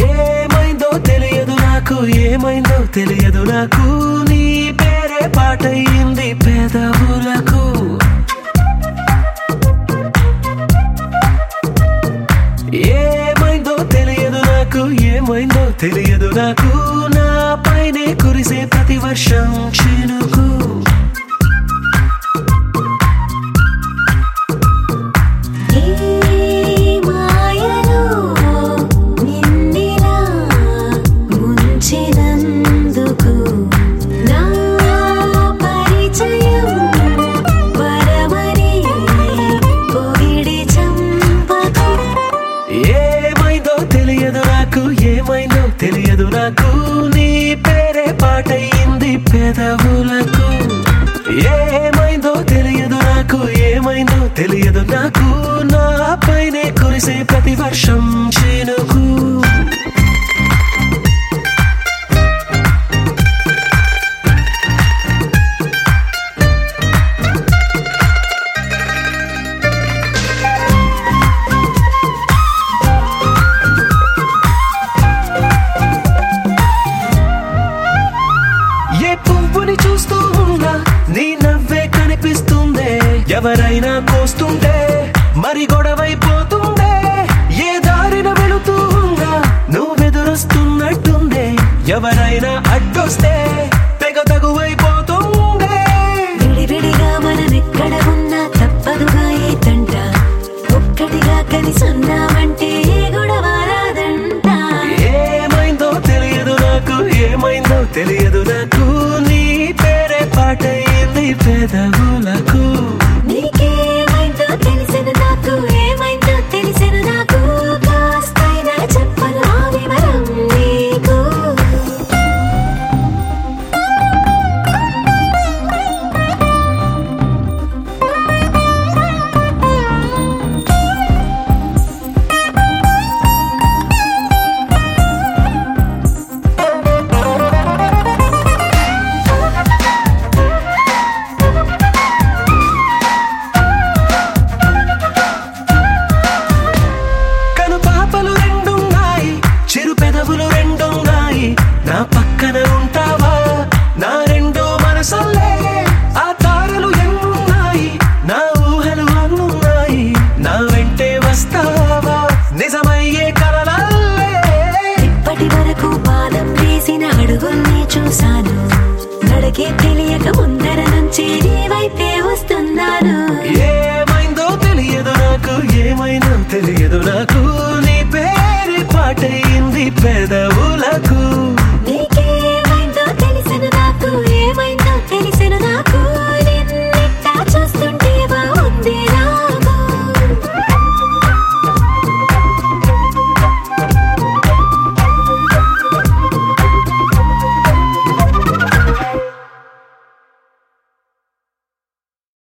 ఏమైందో తెలియదు నాకు ఏమైందో తెలియదు నాకు. నీ పేరే పాటయింది పెదవులకు. ఏమైందో తెలియదు నాకు ఏమైందో తెలియదు నాకు. నా పైనే కురిసే ప్రతి వర్షం చినుకు. ఏమైందో తెలియదు నాకు. నీ పేరే పాటయింది పెదవులకు. ఏమైందో తెలియదు నాకు ఏమైందో తెలియదు నాకు. నా పైనే కురిసే ప్రతి వర్షం పువ్వుని చూస్తూ ఉన్నా నీ నవ్వే కనిపిస్తుందే. ఎవరైనా కోస్తుంటే మరి గొడవైపోతుందే. ఏ దారిన వెళుతూ ఉన్నా నువ్వెదురొస్తున్నట్టుందే. ఎవరైనా అడ్డొస్తే తెగ తగువైపోతుందే. విడివిడిగా మనమెక్కడ ఉన్నా తప్పదుగా ఏ తంట. ఒక్కటిగా కలిసి ఉన్నామంటే తెలియదు నాకు ఏమైందో తెలియదు నాకు. పెదవుల